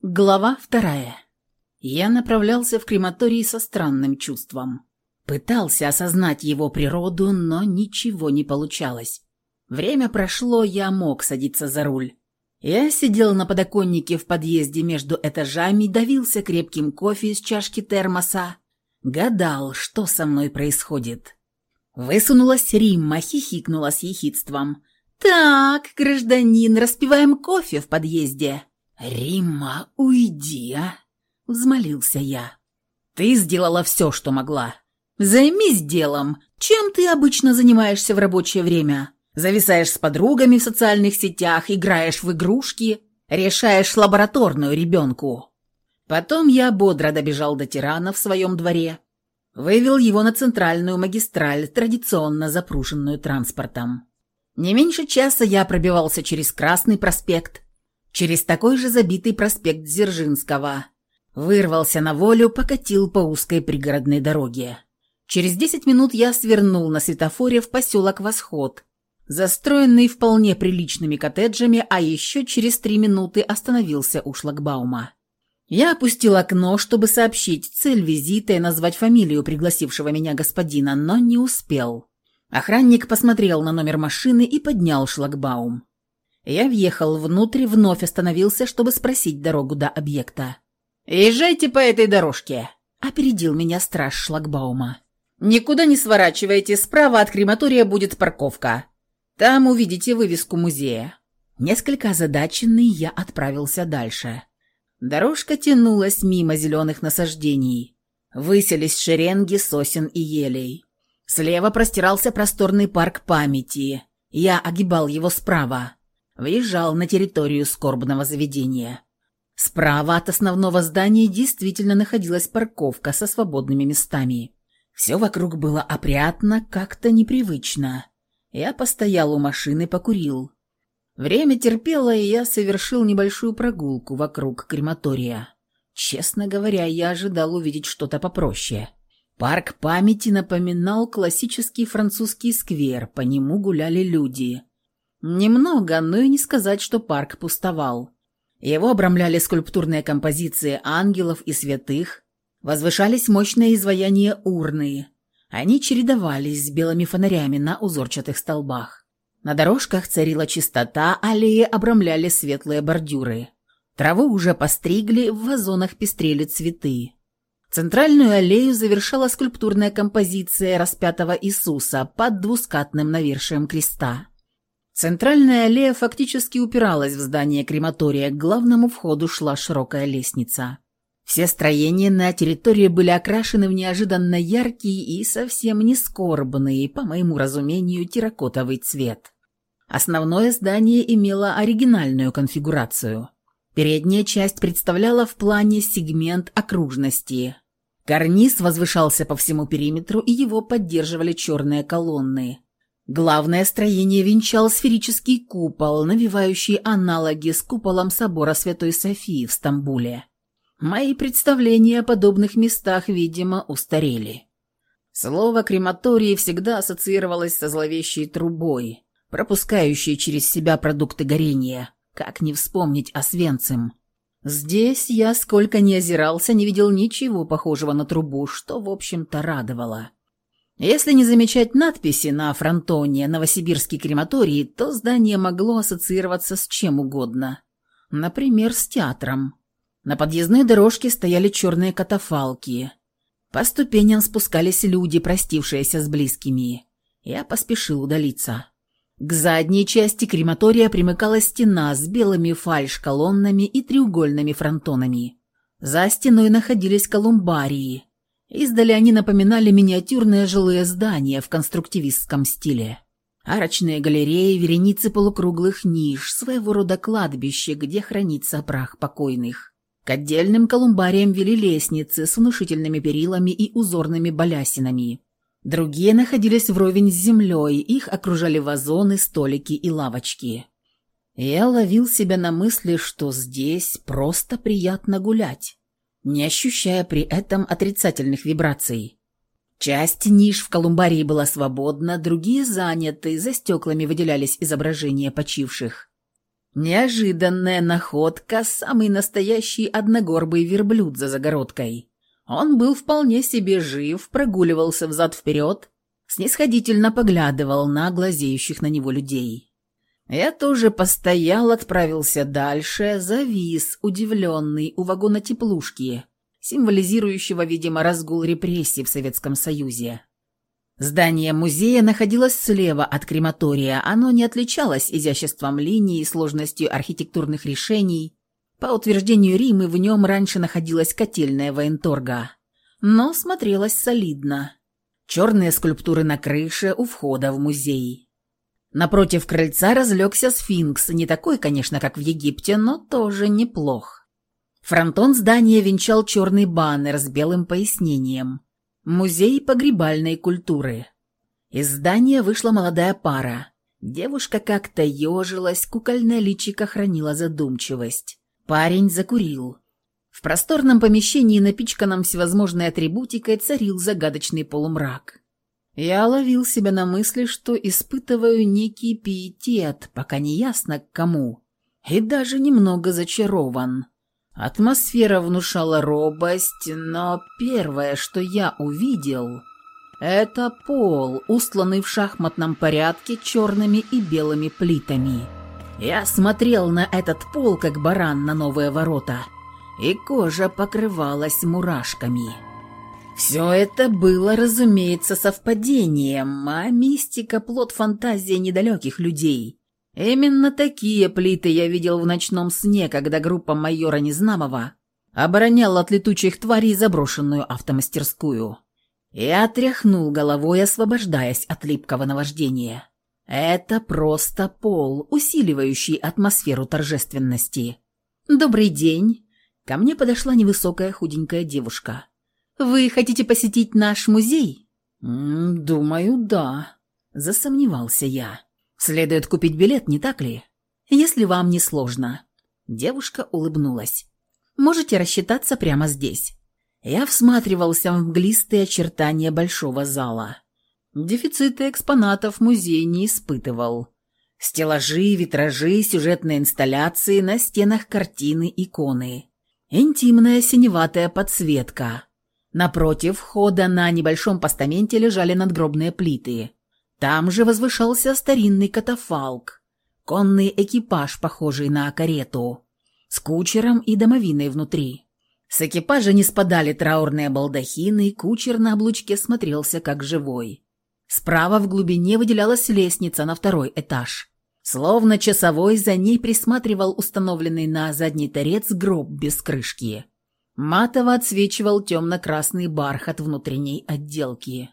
Глава вторая. Я направлялся в крематорий со странным чувством. Пытался осознать его природу, но ничего не получалось. Время прошло, я мог садиться за руль. Я сидел на подоконнике в подъезде между этажами, давился крепким кофе из чашки термоса, гадал, что со мной происходит. Высунулась Римма, хихикнула с ехидством. «Так, гражданин, распиваем кофе в подъезде». «Римма, уйди, а!» — взмолился я. «Ты сделала все, что могла. Займись делом. Чем ты обычно занимаешься в рабочее время? Зависаешь с подругами в социальных сетях, играешь в игрушки, решаешь лабораторную ребенку». Потом я бодро добежал до тирана в своем дворе, вывел его на центральную магистраль, традиционно запруженную транспортом. Не меньше часа я пробивался через Красный проспект, через такой же забитый проспект Дзержинского. Вырвался на волю, покатил по узкой пригородной дороге. Через десять минут я свернул на светофоре в поселок Восход, застроенный вполне приличными коттеджами, а еще через три минуты остановился у шлагбаума. Я опустил окно, чтобы сообщить цель визита и назвать фамилию пригласившего меня господина, но не успел. Охранник посмотрел на номер машины и поднял шлагбаум. Я въехал внутрь, вновь остановился, чтобы спросить дорогу до объекта. «Езжайте по этой дорожке», — опередил меня страж шлагбаума. «Никуда не сворачивайте, справа от крематория будет парковка. Там увидите вывеску музея». Несколько озадаченный я отправился дальше. Дорожка тянулась мимо зеленых насаждений. Выселись шеренги сосен и елей. Слева простирался просторный парк памяти. Я огибал его справа въезжал на территорию скорбного заведения. Справа от основного здания действительно находилась парковка со свободными местами. Все вокруг было опрятно, как-то непривычно. Я постоял у машины, покурил. Время терпело, и я совершил небольшую прогулку вокруг крематория. Честно говоря, я ожидал увидеть что-то попроще. Парк памяти напоминал классический французский сквер, по нему гуляли люди. Немного, но и не сказать, что парк пустовал. Его обрамляли скульптурные композиции ангелов и святых, возвышались мощные изваяния урны. Они чередовались с белыми фонарями на узорчатых столбах. На дорожках царила чистота, аллеи обрамляли светлые бордюры. Траву уже постригли, в вазонах пестрели цветы. Центральную аллею завершала скульптурная композиция распятого Иисуса под двускатным навершием креста. Центральная аллея фактически упиралась в здание крематория, к главному входу шла широкая лестница. Все строения на территории были окрашены в неожиданно яркий и совсем не скорбный, по моему разумению, терракотовый цвет. Основное здание имело оригинальную конфигурацию. Передняя часть представляла в плане сегмент окружности. Карниз возвышался по всему периметру, и его поддерживали черные колонны. Главное строение венчал сферический купол, навевающий аналоги с куполом собора Святой Софии в Стамбуле. Мои представления о подобных местах, видимо, устарели. Слово «крематорий» всегда ассоциировалось со зловещей трубой, пропускающей через себя продукты горения. Как не вспомнить о Свенцем? Здесь я, сколько ни озирался, не видел ничего похожего на трубу, что, в общем-то, радовало. Если не замечать надписи на фронтоне «Новосибирский крематорий», то здание могло ассоциироваться с чем угодно. Например, с театром. На подъездной дорожке стояли черные катафалки. По ступеням спускались люди, простившиеся с близкими. Я поспешил удалиться. К задней части крематория примыкала стена с белыми фальш-колоннами и треугольными фронтонами. За стеной находились колумбарии – Издали они напоминали миниатюрные жилые здания в конструктивистском стиле. Арочные галереи, вереницы полукруглых ниш, своего рода кладбище, где хранится прах покойных. К отдельным колумбариям вели лестницы с внушительными перилами и узорными балясинами. Другие находились вровень с землей, их окружали вазоны, столики и лавочки. Я ловил себя на мысли, что здесь просто приятно гулять не ощущая при этом отрицательных вибраций. Часть ниш в колумбарии была свободна, другие заняты, за стеклами выделялись изображения почивших. Неожиданная находка – самый настоящий одногорбый верблюд за загородкой. Он был вполне себе жив, прогуливался взад-вперед, снисходительно поглядывал на глазеющих на него людей. Я тоже постоял, отправился дальше, завис, удивленный, у вагона теплушки, символизирующего, видимо, разгул репрессий в Советском Союзе. Здание музея находилось слева от крематория, оно не отличалось изяществом линий и сложностью архитектурных решений. По утверждению Римы, в нем раньше находилась котельная военторга. Но смотрелось солидно. Черные скульптуры на крыше у входа в музей. Напротив крыльца разлегся сфинкс, не такой, конечно, как в Египте, но тоже неплох. Фронтон здания венчал черный баннер с белым пояснением – Музей погребальной культуры. Из здания вышла молодая пара. Девушка как-то ежилась, кукольное личико хранила задумчивость. Парень закурил. В просторном помещении, напичканном всевозможной атрибутикой, царил загадочный полумрак. Я ловил себя на мысли, что испытываю некий пиетет, пока не ясно к кому, и даже немного зачарован. Атмосфера внушала робость, но первое, что я увидел, это пол, устланный в шахматном порядке черными и белыми плитами. Я смотрел на этот пол, как баран на новые ворота, и кожа покрывалась мурашками. Все это было, разумеется, совпадением, а мистика – плод фантазии недалеких людей – Именно такие плиты я видел в ночном сне, когда группа майора Незнамова обороняла от летучих тварей заброшенную автомастерскую. Я тряхнул головой, освобождаясь от липкого наваждения. Это просто пол, усиливающий атмосферу торжественности. «Добрый день!» Ко мне подошла невысокая худенькая девушка. «Вы хотите посетить наш музей?» «М -м, «Думаю, да», — засомневался я. Следует купить билет, не так ли? Если вам не сложно. Девушка улыбнулась. Можете рассчитаться прямо здесь. Я всматривался в мглистые очертания большого зала. Дефицита экспонатов музей не испытывал. Стеллажи, витражи, сюжетные инсталляции, на стенах картины, иконы. Интимная синеватая подсветка. Напротив входа на небольшом постаменте лежали надгробные плиты. Там же возвышался старинный катафалк, конный экипаж, похожий на карету, с кучером и домовиной внутри. С экипажа не спадали траурные балдахины, кучер на облучке смотрелся как живой. Справа в глубине выделялась лестница на второй этаж. Словно часовой за ней присматривал установленный на задний торец гроб без крышки. Матово отсвечивал темно-красный бархат внутренней отделки.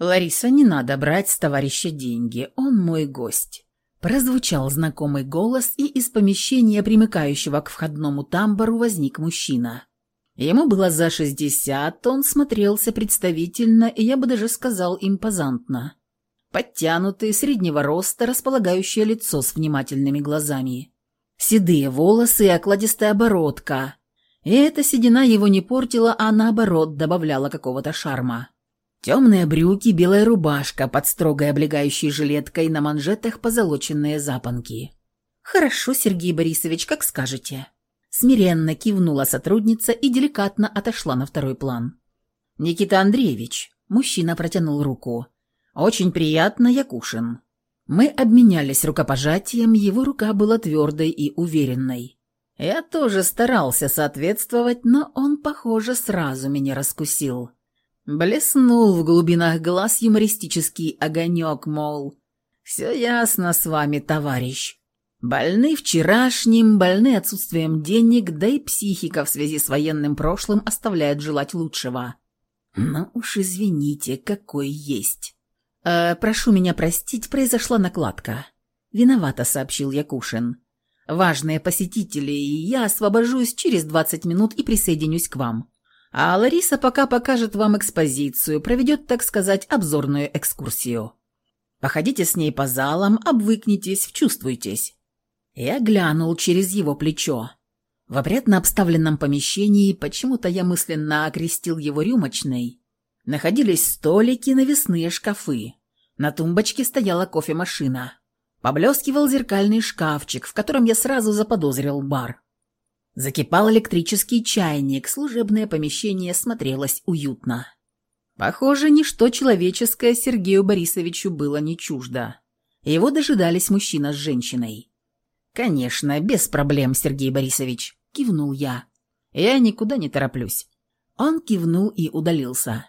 «Лариса, не надо брать с товарища деньги, он мой гость». Прозвучал знакомый голос, и из помещения, примыкающего к входному тамбуру, возник мужчина. Ему было за шестьдесят, он смотрелся представительно, и я бы даже сказал импозантно. Подтянутый, среднего роста, располагающее лицо с внимательными глазами. Седые волосы и окладистая оборотка. И эта седина его не портила, а наоборот добавляла какого-то шарма. Темные брюки, белая рубашка под строгой облегающей жилеткой, на манжетах позолоченные запонки. «Хорошо, Сергей Борисович, как скажете». Смиренно кивнула сотрудница и деликатно отошла на второй план. «Никита Андреевич», – мужчина протянул руку. «Очень приятно, Якушин». Мы обменялись рукопожатием, его рука была твердой и уверенной. Я тоже старался соответствовать, но он, похоже, сразу меня раскусил. Блеснул в глубинах глаз юмористический огонек, мол, «Все ясно с вами, товарищ. Больны вчерашним, больны отсутствием денег, да и психика в связи с военным прошлым оставляет желать лучшего. Но уж извините, какой есть». «Э, «Прошу меня простить, произошла накладка». «Виновато», — сообщил Якушин. «Важные посетители, и я освобожусь через двадцать минут и присоединюсь к вам». А Лариса пока покажет вам экспозицию, проведет, так сказать, обзорную экскурсию. Походите с ней по залам, обвыкнитесь, вчувствуйтесь». Я глянул через его плечо. В опрятно обставленном помещении, почему-то я мысленно окрестил его рюмочной, находились столики, навесные шкафы. На тумбочке стояла кофемашина. Поблескивал зеркальный шкафчик, в котором я сразу заподозрил бар. Закипал электрический чайник, служебное помещение смотрелось уютно. Похоже, ничто человеческое Сергею Борисовичу было не чуждо. Его дожидались мужчина с женщиной. «Конечно, без проблем, Сергей Борисович», — кивнул я. «Я никуда не тороплюсь». Он кивнул и удалился.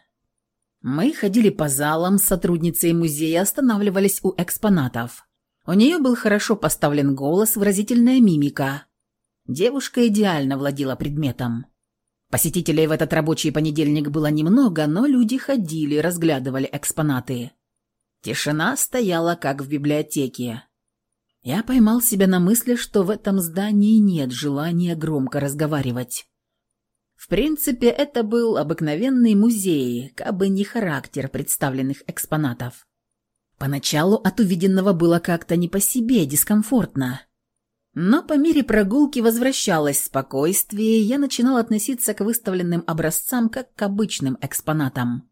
Мы ходили по залам, сотрудницей музея останавливались у экспонатов. У нее был хорошо поставлен голос, выразительная мимика. Девушка идеально владела предметом. Посетителей в этот рабочий понедельник было немного, но люди ходили, разглядывали экспонаты. Тишина стояла, как в библиотеке. Я поймал себя на мысли, что в этом здании нет желания громко разговаривать. В принципе, это был обыкновенный музей, как бы не характер представленных экспонатов. Поначалу от увиденного было как-то не по себе, дискомфортно. Но по мере прогулки возвращалось спокойствие, и я начинал относиться к выставленным образцам как к обычным экспонатам.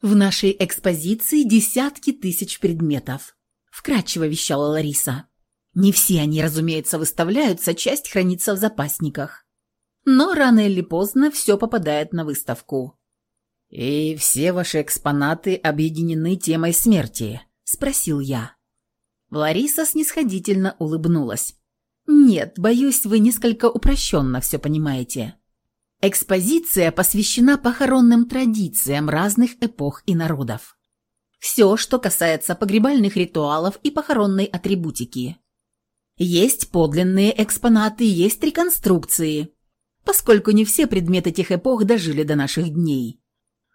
В нашей экспозиции десятки тысяч предметов вкратчиво вещала Лариса. Не все они, разумеется, выставляются, часть хранится в запасниках. Но рано или поздно все попадает на выставку. «И все ваши экспонаты объединены темой смерти?» – спросил я. Лариса снисходительно улыбнулась. «Нет, боюсь, вы несколько упрощенно все понимаете. Экспозиция посвящена похоронным традициям разных эпох и народов. Все, что касается погребальных ритуалов и похоронной атрибутики. Есть подлинные экспонаты, есть реконструкции, поскольку не все предметы этих эпох дожили до наших дней.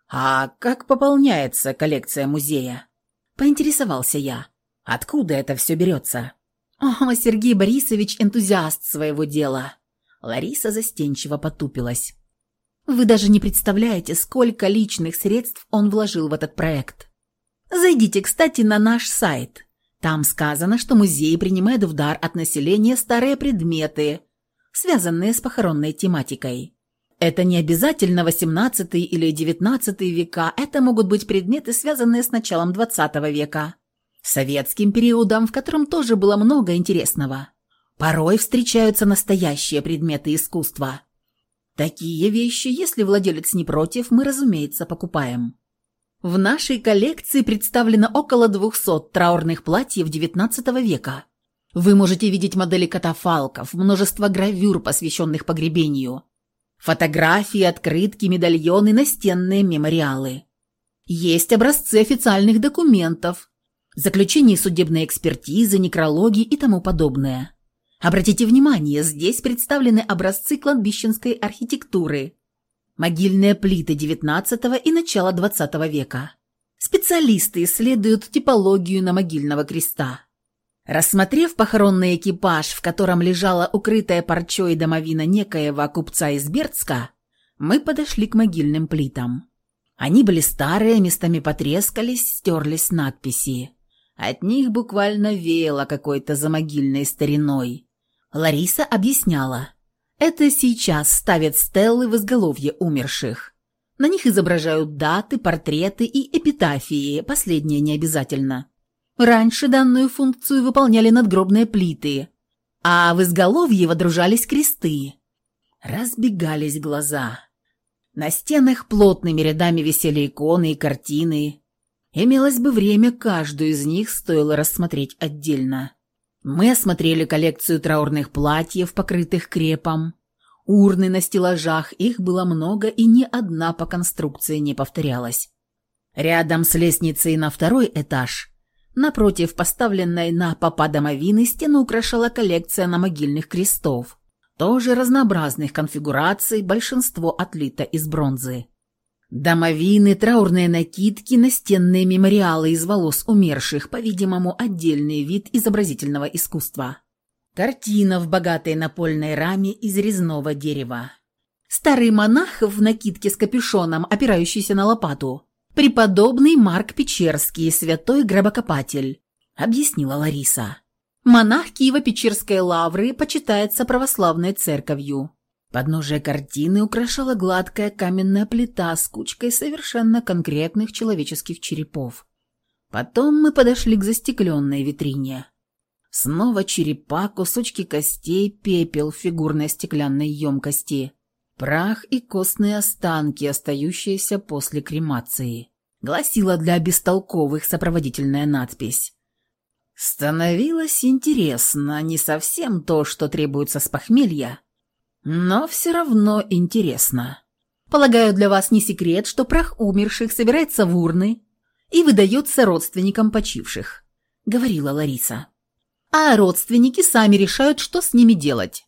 «А как пополняется коллекция музея?» – поинтересовался я. «Откуда это все берется?» «О, Сергей Борисович – энтузиаст своего дела!» Лариса застенчиво потупилась. «Вы даже не представляете, сколько личных средств он вложил в этот проект. Зайдите, кстати, на наш сайт. Там сказано, что музей принимает в дар от населения старые предметы, связанные с похоронной тематикой. Это не обязательно XVIII или XIX века, это могут быть предметы, связанные с началом XX века, советским периодом, в котором тоже было много интересного. Порой встречаются настоящие предметы искусства. Такие вещи, если владелец не против, мы, разумеется, покупаем. В нашей коллекции представлено около 200 траурных платьев XIX века. Вы можете видеть модели катафалков, множество гравюр, посвященных погребению, фотографии, открытки, медальоны, настенные мемориалы. Есть образцы официальных документов, заключения судебной экспертизы, некрологи и тому подобное. Обратите внимание, здесь представлены образцы кладбищенской архитектуры, могильные плиты XIX и начала XX века. Специалисты исследуют типологию на могильного креста. Рассмотрев похоронный экипаж, в котором лежала укрытая парчой домовина некоего купца из Бердска, мы подошли к могильным плитам. Они были старые, местами потрескались, стерлись надписи. От них буквально веяло какой-то замогильной стариной. Лариса объясняла – это сейчас ставят стеллы в изголовье умерших. На них изображают даты, портреты и эпитафии, последнее не обязательно. Раньше данную функцию выполняли надгробные плиты, а в изголовье водружались кресты. Разбегались глаза. На стенах плотными рядами висели иконы и картины. Имелось бы время, каждую из них стоило рассмотреть отдельно. Мы осмотрели коллекцию траурных платьев, покрытых крепом. Урны на стеллажах, их было много, и ни одна по конструкции не повторялась. Рядом с лестницей на второй этаж, напротив поставленной на попа домовины, стену украшала коллекция на могильных крестов. Тоже разнообразных конфигураций, большинство отлито из бронзы. Домовины, траурные накидки, настенные мемориалы из волос умерших, по-видимому, отдельный вид изобразительного искусства. Картина в богатой напольной раме из резного дерева. Старый монах в накидке с капюшоном, опирающийся на лопату. Преподобный Марк Печерский, святой гробокопатель, объяснила Лариса. Монах Киево-Печерской лавры почитается православной церковью. Подножие картины украшала гладкая каменная плита с кучкой совершенно конкретных человеческих черепов. Потом мы подошли к застекленной витрине. Снова черепа, кусочки костей, пепел в фигурной стеклянной емкости, прах и костные останки, остающиеся после кремации. Гласила для бестолковых сопроводительная надпись. Становилось интересно, не совсем то, что требуется с похмелья, но все равно интересно. Полагаю, для вас не секрет, что прах умерших собирается в урны и выдается родственникам почивших, говорила Лариса а родственники сами решают, что с ними делать.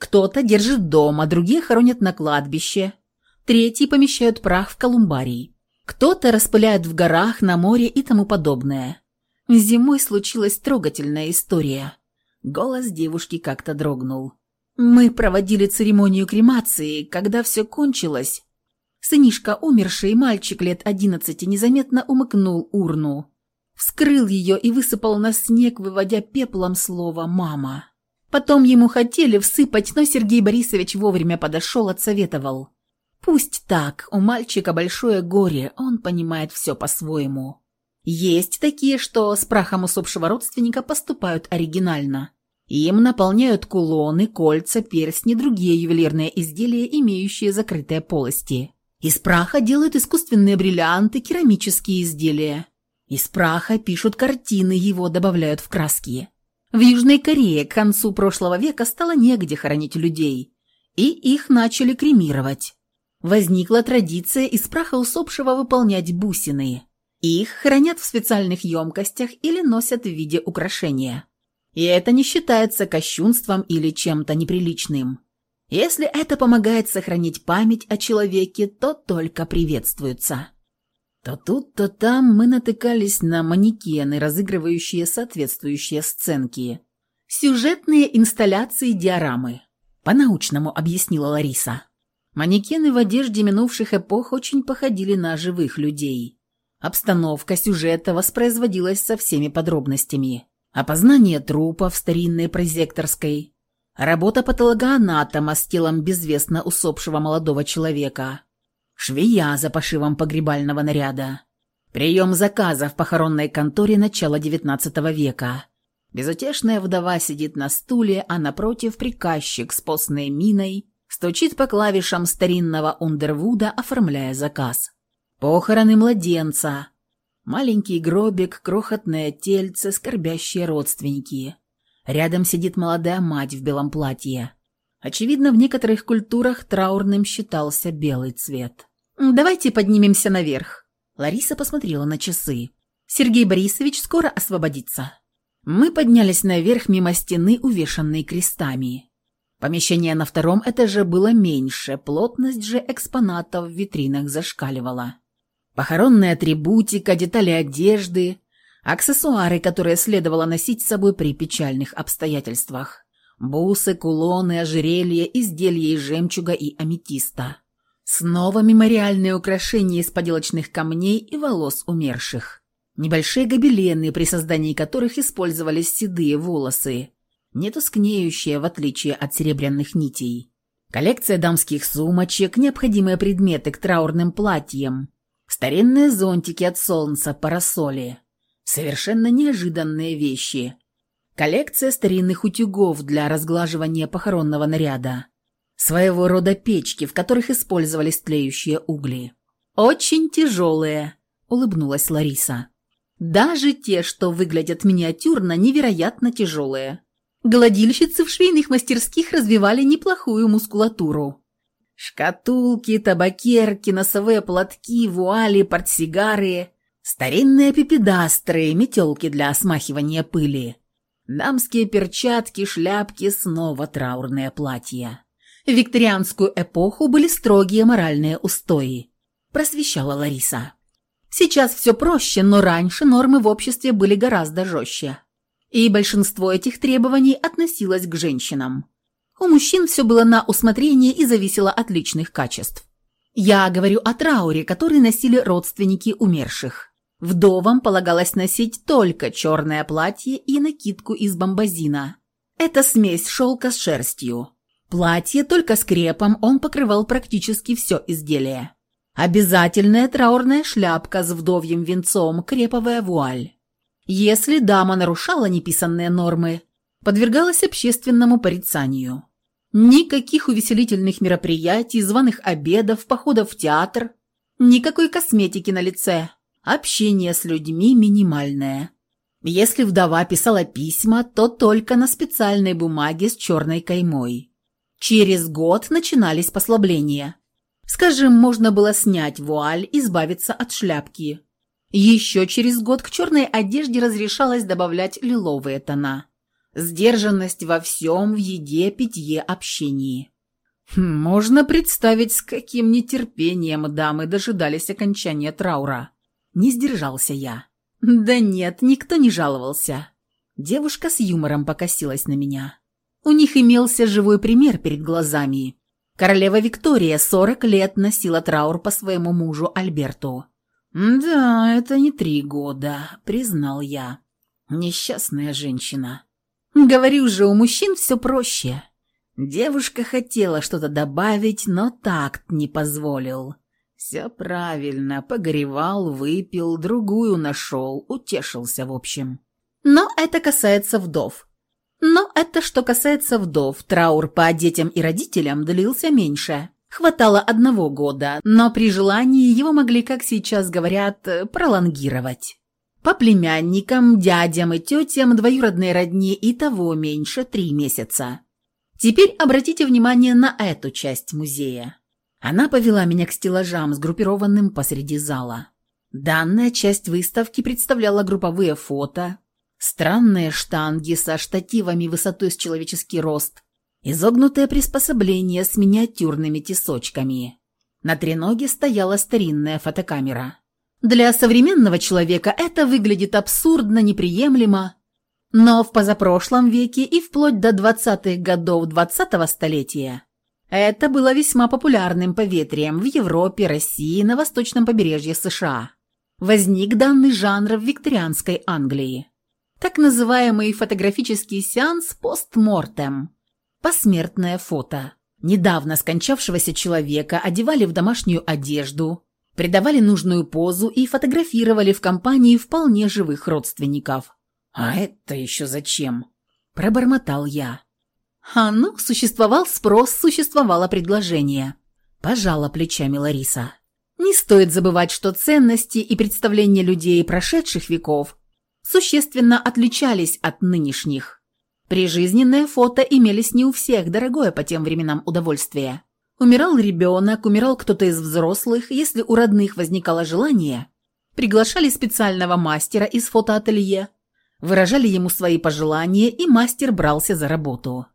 Кто-то держит дома, другие хоронят на кладбище, третьи помещают прах в колумбарий. Кто-то распыляет в горах, на море и тому подобное. Зимой случилась трогательная история. Голос девушки как-то дрогнул. Мы проводили церемонию кремации, когда все кончилось. Сынишка умерший, мальчик лет одиннадцати, незаметно умыкнул урну вскрыл ее и высыпал на снег, выводя пеплом слово «мама». Потом ему хотели всыпать, но Сергей Борисович вовремя подошел, отсоветовал. «Пусть так, у мальчика большое горе, он понимает все по-своему». Есть такие, что с прахом усопшего родственника поступают оригинально. Им наполняют кулоны, кольца, перстни, другие ювелирные изделия, имеющие закрытые полости. Из праха делают искусственные бриллианты, керамические изделия. Из праха пишут картины, его добавляют в краски. В Южной Корее к концу прошлого века стало негде хоронить людей, и их начали кремировать. Возникла традиция из праха усопшего выполнять бусины. Их хранят в специальных емкостях или носят в виде украшения. И это не считается кощунством или чем-то неприличным. Если это помогает сохранить память о человеке, то только приветствуется. То тут, то там мы натыкались на манекены, разыгрывающие соответствующие сценки. Сюжетные инсталляции диорамы. По-научному объяснила Лариса. Манекены в одежде минувших эпох очень походили на живых людей. Обстановка сюжета воспроизводилась со всеми подробностями. Опознание трупа в старинной прозекторской, работа патологоанатома с телом безвестно усопшего молодого человека, швея за пошивом погребального наряда. Прием заказа в похоронной конторе начала XIX века. Безутешная вдова сидит на стуле, а напротив приказчик с постной миной стучит по клавишам старинного Ундервуда, оформляя заказ. Похороны младенца. Маленький гробик, крохотное тельце, скорбящие родственники. Рядом сидит молодая мать в белом платье. Очевидно, в некоторых культурах траурным считался белый цвет. «Давайте поднимемся наверх». Лариса посмотрела на часы. «Сергей Борисович скоро освободится». Мы поднялись наверх мимо стены, увешанной крестами. Помещение на втором этаже было меньше, плотность же экспонатов в витринах зашкаливала. Похоронная атрибутика, детали одежды, аксессуары, которые следовало носить с собой при печальных обстоятельствах. Бусы, кулоны, ожерелья, изделия из жемчуга и аметиста. Снова мемориальные украшения из поделочных камней и волос умерших. Небольшие гобелены, при создании которых использовались седые волосы, не тускнеющие, в отличие от серебряных нитей. Коллекция дамских сумочек, необходимые предметы к траурным платьям, старинные зонтики от солнца, парасоли. Совершенно неожиданные вещи. Коллекция старинных утюгов для разглаживания похоронного наряда своего рода печки, в которых использовались тлеющие угли. «Очень тяжелые», — улыбнулась Лариса. «Даже те, что выглядят миниатюрно, невероятно тяжелые. Гладильщицы в швейных мастерских развивали неплохую мускулатуру. Шкатулки, табакерки, носовые платки, вуали, портсигары, старинные пепедастры, метелки для смахивания пыли, дамские перчатки, шляпки, снова траурные платья. В викторианскую эпоху были строгие моральные устои, просвещала Лариса. Сейчас все проще, но раньше нормы в обществе были гораздо жестче. И большинство этих требований относилось к женщинам. У мужчин все было на усмотрение и зависело от личных качеств. Я говорю о трауре, который носили родственники умерших. Вдовам полагалось носить только черное платье и накидку из бомбазина. Это смесь шелка с шерстью. Платье только скрепом он покрывал практически все изделие. Обязательная траурная шляпка с вдовьим венцом, креповая вуаль. Если дама нарушала неписанные нормы, подвергалась общественному порицанию. Никаких увеселительных мероприятий, званых обедов, походов в театр, никакой косметики на лице, общение с людьми минимальное. Если вдова писала письма, то только на специальной бумаге с черной каймой. Через год начинались послабления. Скажем, можно было снять вуаль, избавиться от шляпки. Еще через год к черной одежде разрешалось добавлять лиловые тона. Сдержанность во всем, в еде, питье, общении. Хм, можно представить, с каким нетерпением дамы дожидались окончания траура. Не сдержался я. Да нет, никто не жаловался. Девушка с юмором покосилась на меня. У них имелся живой пример перед глазами. Королева Виктория 40 лет носила траур по своему мужу Альберту. «Да, это не три года», — признал я. «Несчастная женщина». «Говорю же, у мужчин все проще». Девушка хотела что-то добавить, но такт не позволил. Все правильно, погоревал, выпил, другую нашел, утешился в общем. Но это касается вдов. Но это что касается вдов, траур по детям и родителям длился меньше. Хватало одного года, но при желании его могли, как сейчас говорят, пролонгировать. По племянникам, дядям и тетям двоюродной родни и того меньше три месяца. Теперь обратите внимание на эту часть музея. Она повела меня к стеллажам, сгруппированным посреди зала. Данная часть выставки представляла групповые фото, странные штанги со штативами высотой с человеческий рост, изогнутое приспособление с миниатюрными тесочками. На треноге стояла старинная фотокамера. Для современного человека это выглядит абсурдно, неприемлемо, но в позапрошлом веке и вплоть до 20-х годов 20-го столетия это было весьма популярным поветрием в Европе, России, на восточном побережье США. Возник данный жанр в викторианской Англии. Так называемый фотографический сеанс постмортем. Посмертное фото. Недавно скончавшегося человека одевали в домашнюю одежду, придавали нужную позу и фотографировали в компании вполне живых родственников. «А это еще зачем?» – пробормотал я. А ну, существовал спрос, существовало предложение. Пожала плечами Лариса. Не стоит забывать, что ценности и представления людей прошедших веков существенно отличались от нынешних. Прижизненное фото имелись не у всех, дорогое по тем временам удовольствие. Умирал ребенок, умирал кто-то из взрослых, если у родных возникало желание, приглашали специального мастера из фотоателье, выражали ему свои пожелания, и мастер брался за работу.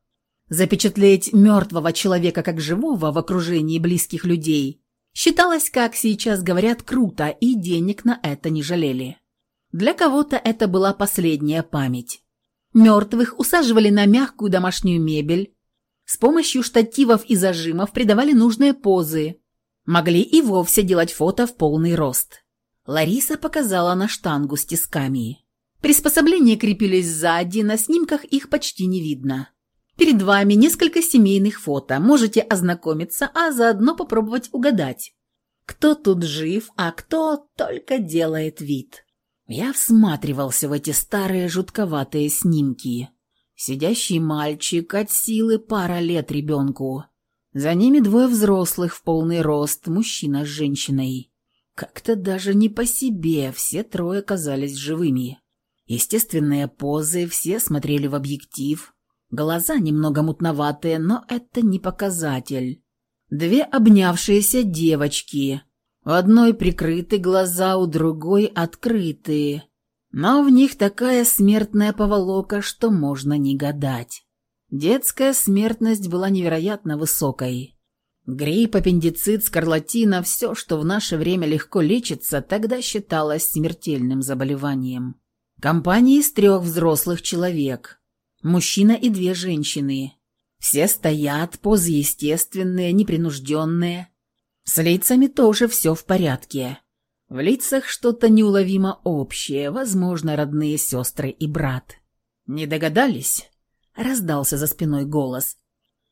Запечатлеть мертвого человека как живого в окружении близких людей считалось, как сейчас говорят, круто, и денег на это не жалели. Для кого-то это была последняя память. Мертвых усаживали на мягкую домашнюю мебель, с помощью штативов и зажимов придавали нужные позы, могли и вовсе делать фото в полный рост. Лариса показала на штангу с тисками. Приспособления крепились сзади, на снимках их почти не видно. Перед вами несколько семейных фото. Можете ознакомиться, а заодно попробовать угадать, кто тут жив, а кто только делает вид. Я всматривался в эти старые жутковатые снимки. Сидящий мальчик от силы пара лет ребенку. За ними двое взрослых в полный рост, мужчина с женщиной. Как-то даже не по себе, все трое казались живыми. Естественные позы, все смотрели в объектив, Глаза немного мутноватые, но это не показатель. Две обнявшиеся девочки. У одной прикрыты глаза, у другой открыты. Но в них такая смертная поволока, что можно не гадать. Детская смертность была невероятно высокой. Грипп, аппендицит, скарлатина – все, что в наше время легко лечится, тогда считалось смертельным заболеванием. Компания из трех взрослых человек. Мужчина и две женщины. Все стоят, позы естественные, непринужденные. С лицами тоже все в порядке. В лицах что-то неуловимо общее, возможно, родные сестры и брат. «Не догадались?» — раздался за спиной голос.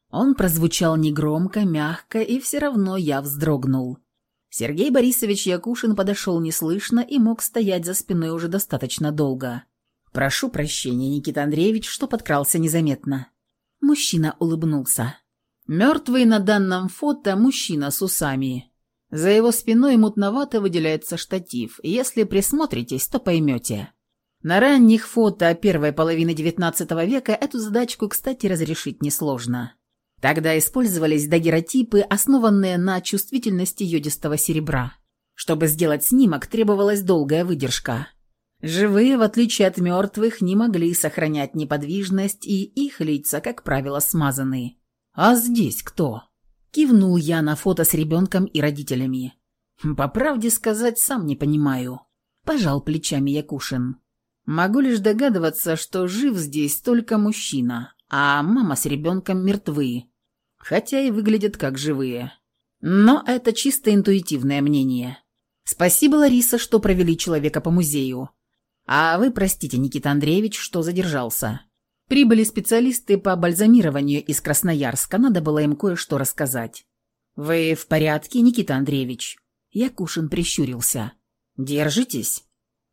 Он прозвучал негромко, мягко, и все равно я вздрогнул. Сергей Борисович Якушин подошел неслышно и мог стоять за спиной уже достаточно долго. «Прошу прощения, Никита Андреевич, что подкрался незаметно». Мужчина улыбнулся. Мертвый на данном фото мужчина с усами. За его спиной мутновато выделяется штатив. Если присмотритесь, то поймете. На ранних фото первой половины XIX века эту задачку, кстати, разрешить несложно. Тогда использовались дагеротипы, основанные на чувствительности йодистого серебра. Чтобы сделать снимок, требовалась долгая выдержка. Живые, в отличие от мертвых, не могли сохранять неподвижность, и их лица, как правило, смазаны. «А здесь кто?» Кивнул я на фото с ребенком и родителями. «По правде сказать, сам не понимаю». Пожал плечами Якушин. «Могу лишь догадываться, что жив здесь только мужчина, а мама с ребенком мертвы, хотя и выглядят как живые. Но это чисто интуитивное мнение. Спасибо, Лариса, что провели человека по музею. А вы простите, Никита Андреевич, что задержался. Прибыли специалисты по бальзамированию из Красноярска, надо было им кое-что рассказать. Вы в порядке, Никита Андреевич? Якушин прищурился. Держитесь?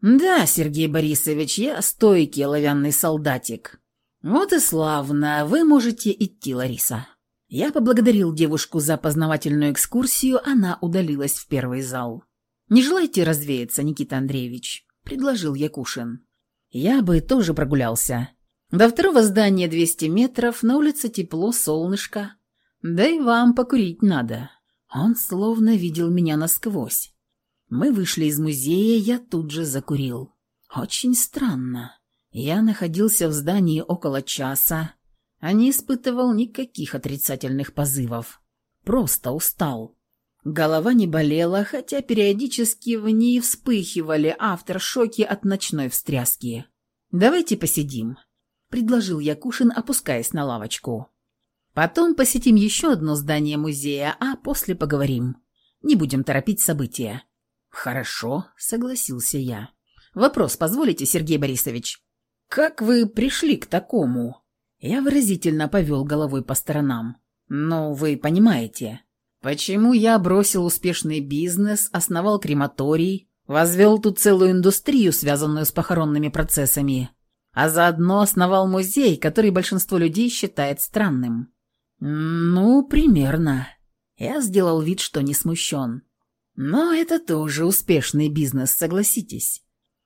Да, Сергей Борисович, я стойкий оловянный солдатик. Вот и славно, вы можете идти, Лариса. Я поблагодарил девушку за познавательную экскурсию, она удалилась в первый зал. «Не желаете развеяться, Никита Андреевич?» – предложил Якушин. «Я бы тоже прогулялся. До второго здания 200 метров, на улице тепло, солнышко. Да и вам покурить надо». Он словно видел меня насквозь. Мы вышли из музея, я тут же закурил. Очень странно. Я находился в здании около часа, а не испытывал никаких отрицательных позывов. Просто устал. Голова не болела, хотя периодически в ней вспыхивали авторшоки от ночной встряски. «Давайте посидим», — предложил Якушин, опускаясь на лавочку. «Потом посетим еще одно здание музея, а после поговорим. Не будем торопить события». «Хорошо», — согласился я. «Вопрос позволите, Сергей Борисович? Как вы пришли к такому?» Я выразительно повел головой по сторонам. «Ну, вы понимаете». Почему я бросил успешный бизнес, основал крематорий, возвел тут целую индустрию, связанную с похоронными процессами, а заодно основал музей, который большинство людей считает странным? Ну, примерно. Я сделал вид, что не смущен. Но это тоже успешный бизнес, согласитесь.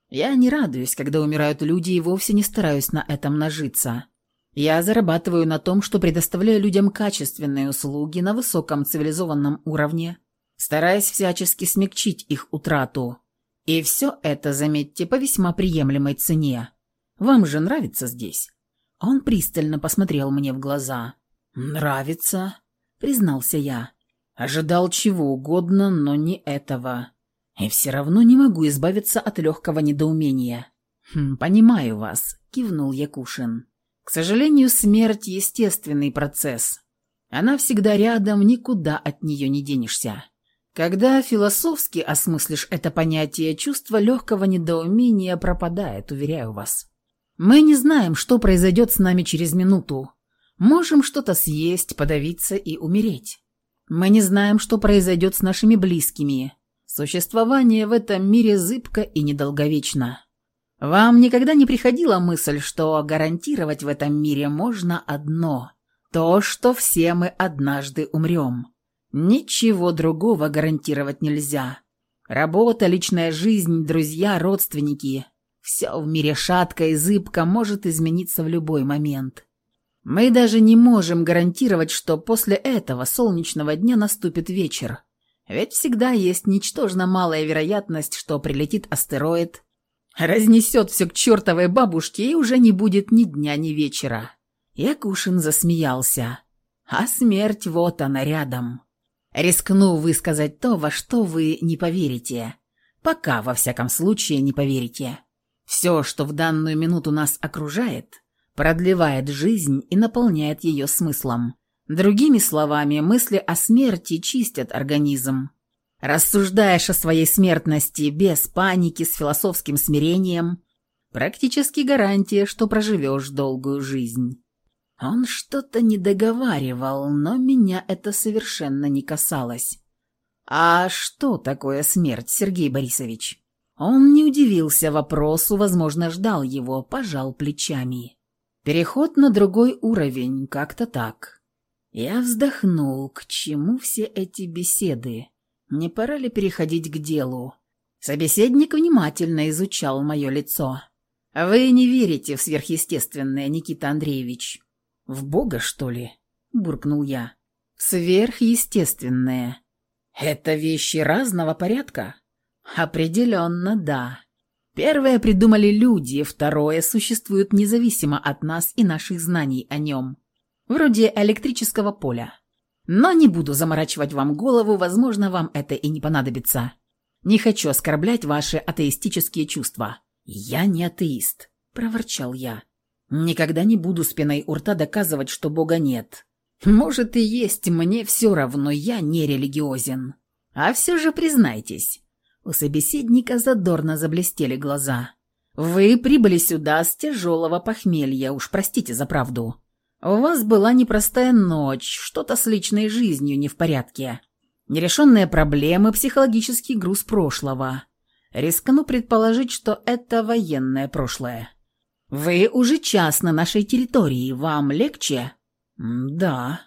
Я не радуюсь, когда умирают люди, и вовсе не стараюсь на этом нажиться. Я зарабатываю на том, что предоставляю людям качественные услуги на высоком цивилизованном уровне, стараясь всячески смягчить их утрату. И все это, заметьте, по весьма приемлемой цене. Вам же нравится здесь?» Он пристально посмотрел мне в глаза. «Нравится», — признался я. Ожидал чего угодно, но не этого. И все равно не могу избавиться от легкого недоумения. «Хм, «Понимаю вас», — кивнул Якушин. К сожалению, смерть – естественный процесс. Она всегда рядом, никуда от нее не денешься. Когда философски осмыслишь это понятие, чувство легкого недоумения пропадает, уверяю вас. Мы не знаем, что произойдет с нами через минуту. Можем что-то съесть, подавиться и умереть. Мы не знаем, что произойдет с нашими близкими. Существование в этом мире зыбко и недолговечно. Вам никогда не приходила мысль, что гарантировать в этом мире можно одно – то, что все мы однажды умрем. Ничего другого гарантировать нельзя. Работа, личная жизнь, друзья, родственники – все в мире шатко и зыбко может измениться в любой момент. Мы даже не можем гарантировать, что после этого солнечного дня наступит вечер. Ведь всегда есть ничтожно малая вероятность, что прилетит астероид – Разнесет все к чертовой бабушке, и уже не будет ни дня, ни вечера. Якушин засмеялся. А смерть вот она рядом. Рискну высказать то, во что вы не поверите. Пока, во всяком случае, не поверите. Все, что в данную минуту нас окружает, продлевает жизнь и наполняет ее смыслом. Другими словами, мысли о смерти чистят организм, Рассуждаешь о своей смертности без паники, с философским смирением, практически гарантия, что проживешь долгую жизнь. Он что-то не договаривал, но меня это совершенно не касалось. А что такое смерть, Сергей Борисович? Он не удивился вопросу, возможно, ждал его, пожал плечами. Переход на другой уровень, как-то так. Я вздохнул, к чему все эти беседы? Не пора ли переходить к делу? Собеседник внимательно изучал мое лицо. «Вы не верите в сверхъестественное, Никита Андреевич?» «В Бога, что ли?» – буркнул я. «Сверхъестественное. Это вещи разного порядка?» «Определенно, да. Первое придумали люди, второе существует независимо от нас и наших знаний о нем. Вроде электрического поля. Но не буду заморачивать вам голову, возможно, вам это и не понадобится. Не хочу оскорблять ваши атеистические чувства. Я не атеист, проворчал я. Никогда не буду спиной у рта доказывать, что Бога нет. Может и есть, мне все равно, я не религиозен. А все же признайтесь. У собеседника задорно заблестели глаза. Вы прибыли сюда с тяжелого похмелья, уж простите за правду. У вас была непростая ночь, что-то с личной жизнью не в порядке. Нерешенные проблемы, психологический груз прошлого. Рискну предположить, что это военное прошлое. Вы уже час на нашей территории, вам легче? Да,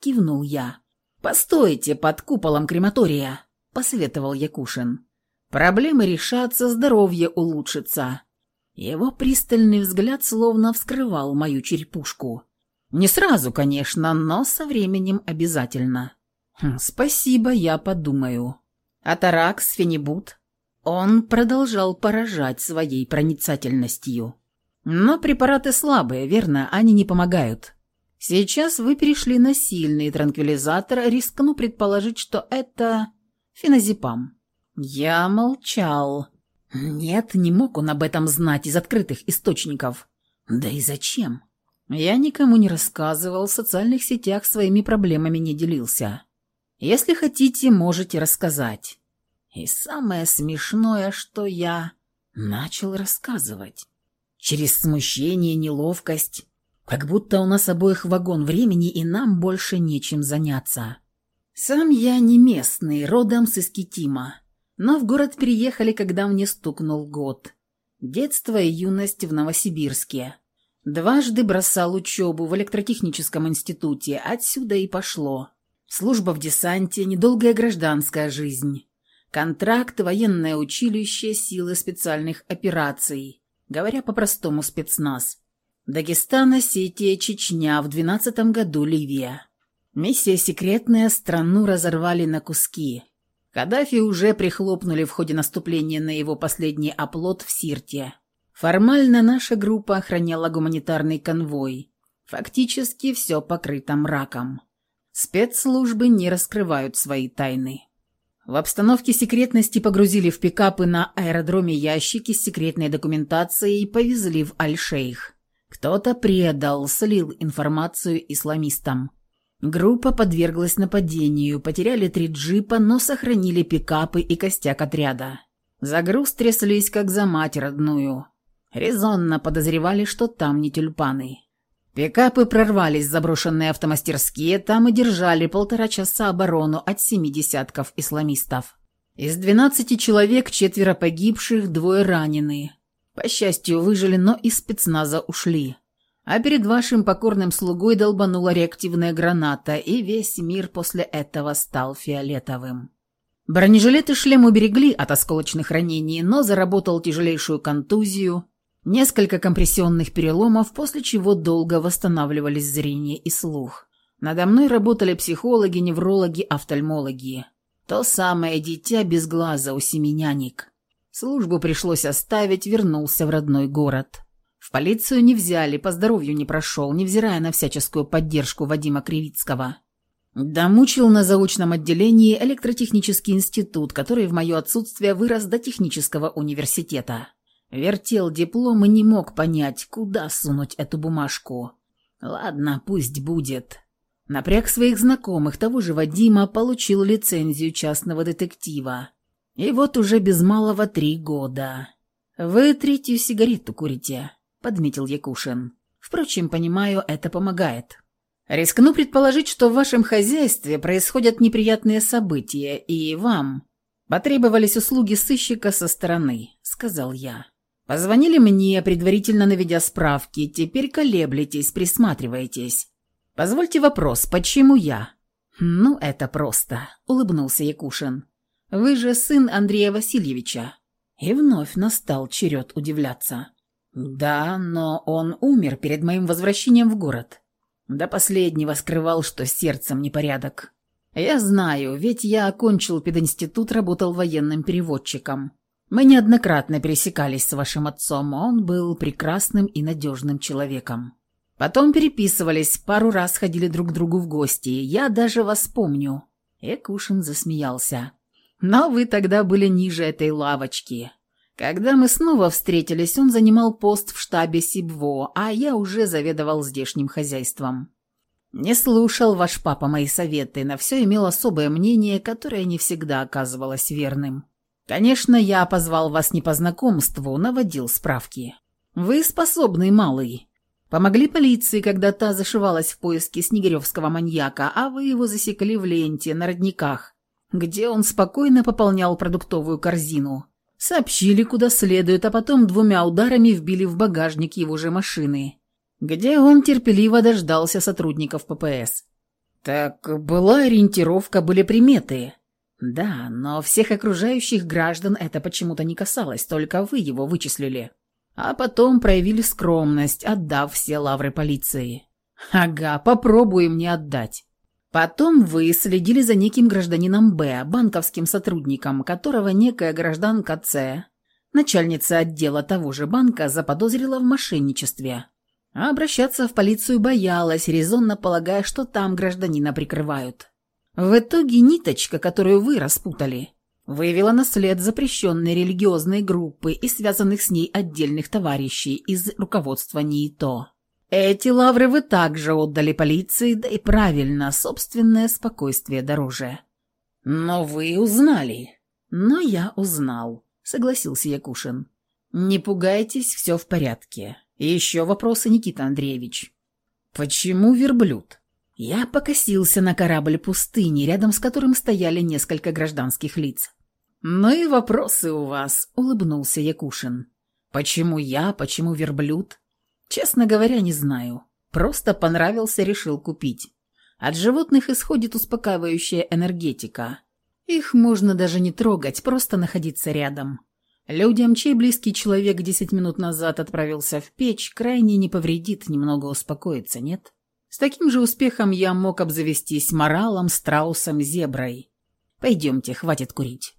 кивнул я. Постойте под куполом крематория, посоветовал Якушин. Проблемы решатся, здоровье улучшится. Его пристальный взгляд словно вскрывал мою черепушку. Не сразу, конечно, но со временем обязательно. Хм, спасибо, я подумаю. А Таракс, Фенибут? Он продолжал поражать своей проницательностью. Но препараты слабые, верно, они не помогают. Сейчас вы перешли на сильный транквилизатор, рискну предположить, что это феназепам. Я молчал. Нет, не мог он об этом знать из открытых источников. Да и зачем? Я никому не рассказывал, в социальных сетях своими проблемами не делился. Если хотите, можете рассказать. И самое смешное, что я начал рассказывать. Через смущение, неловкость, как будто у нас обоих вагон времени, и нам больше нечем заняться. Сам я не местный, родом с Искитима, но в город переехали, когда мне стукнул год. Детство и юность в Новосибирске. Дважды бросал учебу в электротехническом институте, отсюда и пошло. Служба в десанте, недолгая гражданская жизнь. Контракт, военное училище, силы специальных операций. Говоря по-простому, спецназ. Дагестан, Осетия, Чечня, в двенадцатом году Ливия. Миссия секретная, страну разорвали на куски. Каддафи уже прихлопнули в ходе наступления на его последний оплот в Сирте. Формально наша группа охраняла гуманитарный конвой. Фактически все покрыто мраком. Спецслужбы не раскрывают свои тайны. В обстановке секретности погрузили в пикапы на аэродроме ящики с секретной документацией и повезли в Аль-Шейх. Кто-то предал, слил информацию исламистам. Группа подверглась нападению, потеряли три джипа, но сохранили пикапы и костяк отряда. За груз тряслись, как за мать родную. Резонно подозревали, что там не тюльпаны. Пикапы прорвались в заброшенные автомастерские, там и держали полтора часа оборону от семи десятков исламистов. Из двенадцати человек четверо погибших, двое ранены. По счастью, выжили, но из спецназа ушли. А перед вашим покорным слугой долбанула реактивная граната, и весь мир после этого стал фиолетовым. Бронежилет и шлем уберегли от осколочных ранений, но заработал тяжелейшую контузию, Несколько компрессионных переломов, после чего долго восстанавливались зрение и слух. Надо мной работали психологи, неврологи, офтальмологи. То самое дитя без глаза у семи нянек. Службу пришлось оставить, вернулся в родной город. В полицию не взяли, по здоровью не прошел, невзирая на всяческую поддержку Вадима Кривицкого. Домучил на заочном отделении электротехнический институт, который в мое отсутствие вырос до технического университета. Вертел диплом и не мог понять, куда сунуть эту бумажку. Ладно, пусть будет. Напряг своих знакомых, того же Вадима, получил лицензию частного детектива. И вот уже без малого три года. «Вы третью сигарету курите», — подметил Якушин. «Впрочем, понимаю, это помогает. Рискну предположить, что в вашем хозяйстве происходят неприятные события, и вам, «Потребовались услуги сыщика со стороны», — сказал я. «Позвонили мне, предварительно наведя справки. Теперь колеблетесь, присматриваетесь. Позвольте вопрос, почему я?» «Ну, это просто», — улыбнулся Якушин. «Вы же сын Андрея Васильевича». И вновь настал черед удивляться. «Да, но он умер перед моим возвращением в город. До последнего скрывал, что сердцем непорядок. «Я знаю, ведь я окончил пединститут, работал военным переводчиком. Мы неоднократно пересекались с вашим отцом, он был прекрасным и надежным человеком. Потом переписывались, пару раз ходили друг к другу в гости, я даже вас помню». Экушин засмеялся. «Но вы тогда были ниже этой лавочки. Когда мы снова встретились, он занимал пост в штабе Сибво, а я уже заведовал здешним хозяйством. Не слушал ваш папа мои советы, на все имел особое мнение, которое не всегда оказывалось верным. Конечно, я позвал вас не по знакомству, наводил справки. Вы способный малый. Помогли полиции, когда та зашивалась в поиске снегиревского маньяка, а вы его засекли в ленте, на родниках, где он спокойно пополнял продуктовую корзину. Сообщили, куда следует, а потом двумя ударами вбили в багажник его же машины где он терпеливо дождался сотрудников ППС. Так была ориентировка, были приметы. Да, но всех окружающих граждан это почему-то не касалось, только вы его вычислили. А потом проявили скромность, отдав все лавры полиции. Ага, попробуем не отдать. Потом вы следили за неким гражданином Б, банковским сотрудником, которого некая гражданка С, начальница отдела того же банка, заподозрила в мошенничестве. А обращаться в полицию боялась, резонно полагая, что там гражданина прикрывают. В итоге ниточка, которую вы распутали, выявила на след запрещенной религиозной группы и связанных с ней отдельных товарищей из руководства НИИТО. Эти лавры вы также отдали полиции, да и правильно, собственное спокойствие дороже. Но вы узнали. Но я узнал, согласился Якушин. Не пугайтесь, все в порядке. Еще вопросы, Никита Андреевич. Почему верблюд? Я покосился на корабль пустыни, рядом с которым стояли несколько гражданских лиц. «Ну и вопросы у вас», — улыбнулся Якушин. «Почему я, почему верблюд?» «Честно говоря, не знаю. Просто понравился, решил купить. От животных исходит успокаивающая энергетика. Их можно даже не трогать, просто находиться рядом. Людям, чей близкий человек десять минут назад отправился в печь, крайне не повредит немного успокоиться, нет? С таким же успехом я мог обзавестись моралом, страусом, зеброй. Пойдемте, хватит курить.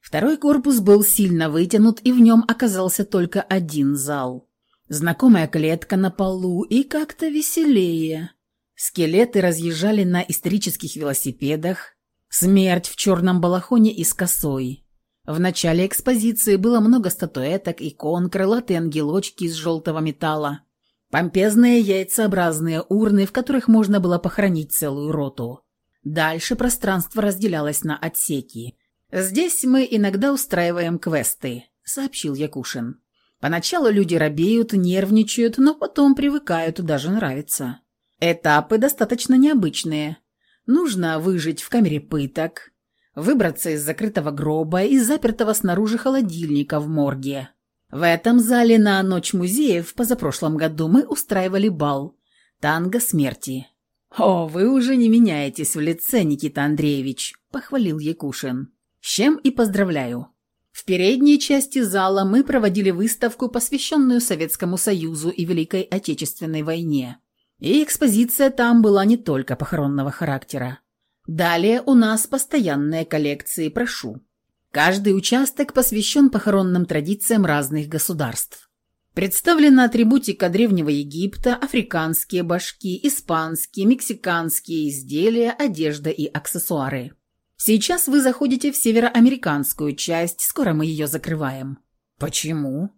Второй корпус был сильно вытянут, и в нем оказался только один зал. Знакомая клетка на полу и как-то веселее. Скелеты разъезжали на исторических велосипедах, смерть в черном балахоне и с косой. В начале экспозиции было много статуэток, икон, крылатые ангелочки из желтого металла, помпезные яйцеобразные урны, в которых можно было похоронить целую роту. Дальше пространство разделялось на отсеки. «Здесь мы иногда устраиваем квесты», — сообщил Якушин. «Поначалу люди робеют, нервничают, но потом привыкают, даже нравится. Этапы достаточно необычные. Нужно выжить в камере пыток, выбраться из закрытого гроба и запертого снаружи холодильника в морге. В этом зале на Ночь музеев в позапрошлом году мы устраивали бал «Танго смерти». «О, вы уже не меняетесь в лице, Никита Андреевич», — похвалил Якушин. «С чем и поздравляю». В передней части зала мы проводили выставку, посвященную Советскому Союзу и Великой Отечественной войне. И экспозиция там была не только похоронного характера. Далее у нас постоянные коллекции, прошу. Каждый участок посвящен похоронным традициям разных государств. Представлена атрибутика Древнего Египта, африканские башки, испанские, мексиканские изделия, одежда и аксессуары. Сейчас вы заходите в североамериканскую часть, скоро мы ее закрываем. Почему?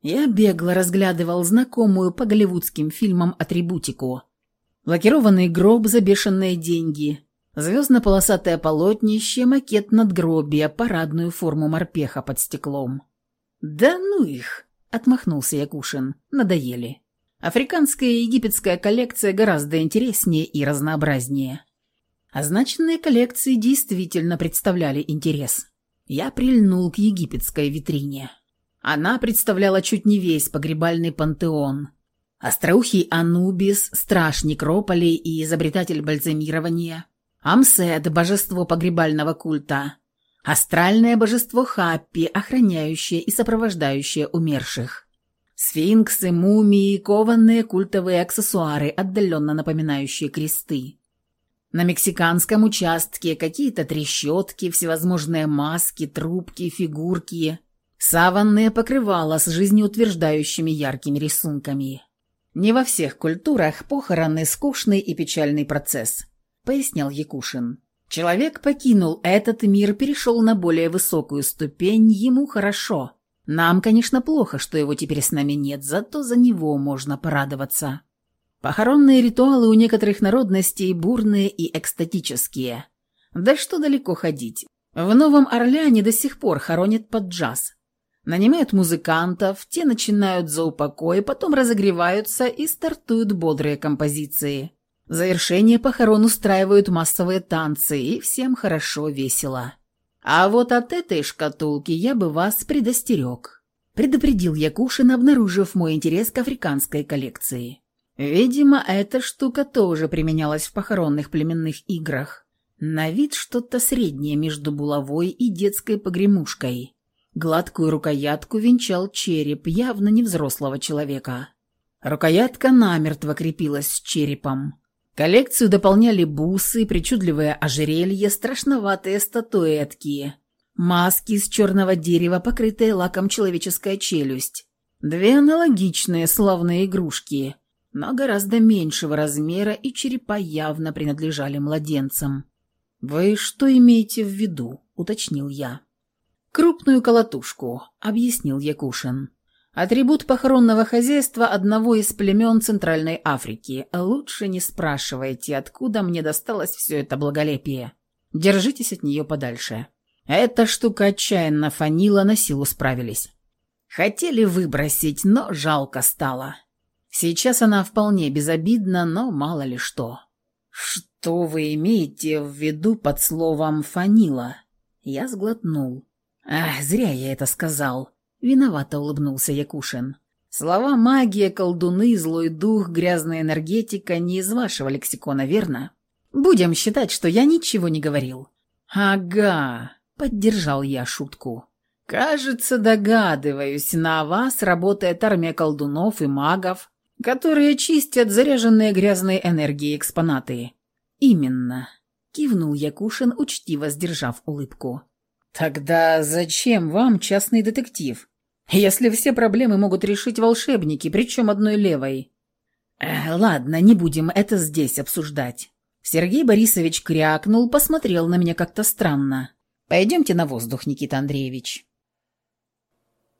Я бегло разглядывал знакомую по голливудским фильмам атрибутику. Лакированный гроб за бешеные деньги, Звездно-полосатое полотнище, макет надгробия, парадную форму морпеха под стеклом. «Да ну их!» — отмахнулся Якушин. «Надоели. Африканская и египетская коллекция гораздо интереснее и разнообразнее». Означенные коллекции действительно представляли интерес. Я прильнул к египетской витрине. Она представляла чуть не весь погребальный пантеон. Остроухий Анубис, страж некрополей и изобретатель бальзамирования. Амсет, божество погребального культа. Астральное божество Хаппи, охраняющее и сопровождающее умерших. Сфинксы, мумии, кованные культовые аксессуары, отдаленно напоминающие кресты. На мексиканском участке какие-то трещотки, всевозможные маски, трубки, фигурки, саванные покрывала с жизнеутверждающими яркими рисунками. Не во всех культурах похороны – скучный и печальный процесс, пояснял Якушин. Человек покинул этот мир, перешел на более высокую ступень, ему хорошо – нам, конечно, плохо, что его теперь с нами нет, зато за него можно порадоваться. Похоронные ритуалы у некоторых народностей бурные и экстатические. Да что далеко ходить. В Новом Орлеане до сих пор хоронят под джаз. Нанимают музыкантов, те начинают за упокой, потом разогреваются и стартуют бодрые композиции. В завершение похорон устраивают массовые танцы, и всем хорошо весело. А вот от этой шкатулки я бы вас предостерег. Предупредил Якушин, обнаружив мой интерес к африканской коллекции. Видимо, эта штука тоже применялась в похоронных племенных играх. На вид что-то среднее между булавой и детской погремушкой. Гладкую рукоятку венчал череп, явно не взрослого человека. Рукоятка намертво крепилась с черепом. Коллекцию дополняли бусы, причудливые ожерелья, страшноватые статуэтки, маски из черного дерева, покрытые лаком человеческая челюсть, две аналогичные славные игрушки, но гораздо меньшего размера и черепа явно принадлежали младенцам. «Вы что имеете в виду?» — уточнил я. «Крупную колотушку», — объяснил Якушин. Атрибут похоронного хозяйства одного из племен Центральной Африки. Лучше не спрашивайте, откуда мне досталось все это благолепие. Держитесь от нее подальше. Эта штука отчаянно фанила, на силу справились. Хотели выбросить, но жалко стало. Сейчас она вполне безобидна, но мало ли что. Что вы имеете в виду под словом «фанила»? Я сглотнул. Ах, зря я это сказал. Виновато улыбнулся Якушин. Слова магия, колдуны, злой дух, грязная энергетика не из вашего лексикона, верно? Будем считать, что я ничего не говорил. Ага, поддержал я шутку. Кажется, догадываюсь, на вас работает армия колдунов и магов, которые чистят заряженные грязной энергией экспонаты. Именно, кивнул Якушин, учтиво сдержав улыбку. Тогда зачем вам частный детектив? Если все проблемы могут решить волшебники, причем одной левой. Э, ладно, не будем это здесь обсуждать. Сергей Борисович крякнул, посмотрел на меня как-то странно. Пойдемте на воздух, Никита Андреевич.